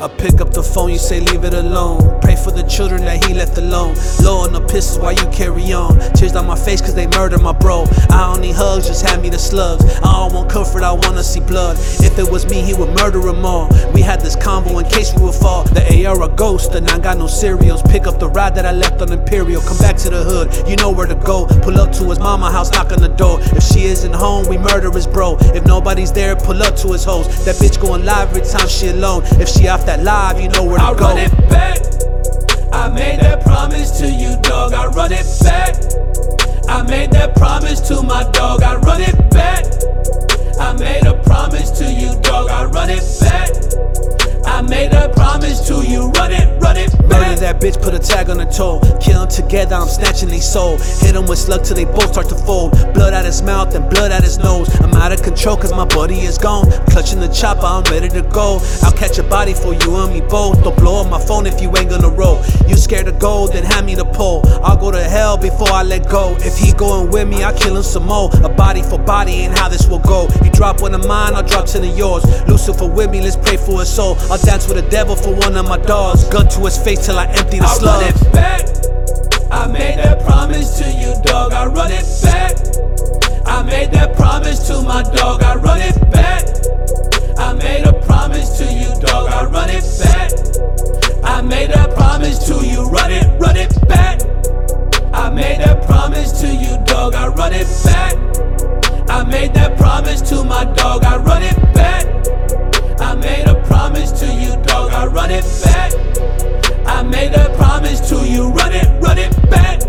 I pick up the phone, you say leave it alone. Pray for the children that he left alone. Low on the pistols while you carry on. Tears down my face cause they murder my bro. I don't need hugs, just hand me the slugs. I don't want comfort, I wanna see blood. If it was me, he would murder them all. We had this convo in case we would fall. The AR a ghost, and I got no serials. Pick up the ride that I left on Imperial. Come back to the hood, you know where to go. Pull up to his mama house, knock on the door. If she isn't home, we murder his bro. If nobody's there, pull up to his host. That bitch going live every time she alone. If she off that live, you know where to I go. run it back. I made that promise to you, dog. I run it back. I made that promise to my dog. I bitch, put a tag on the toe. Kill 'em together, I'm snatching they soul. Hit 'em with slug till they both start to fold. Blood out his mouth and blood out his nose. I'm out of control cause my buddy is gone. Clutching the chopper, I'm ready to go. I'll catch a body for you and me both. Don't blow up my phone if you ain't gonna roll. Scared to go, then hand me the pole. I'll go to hell before I let go. If he going with me, I'll kill him some more. A body for body ain't how this will go. You drop one of mine, I'll drop ten of yours. Lucifer with me, let's pray for his soul. I'll dance with the devil for one of my dogs. Gun to his face till I empty the I run slug. it back. I made that promise to you, dog. I run it back. I made that promise to my dog. I run it back. promise to my dog, I run it back. I made a promise to you, dog, I run it back. I made a promise to you, run it, run it back.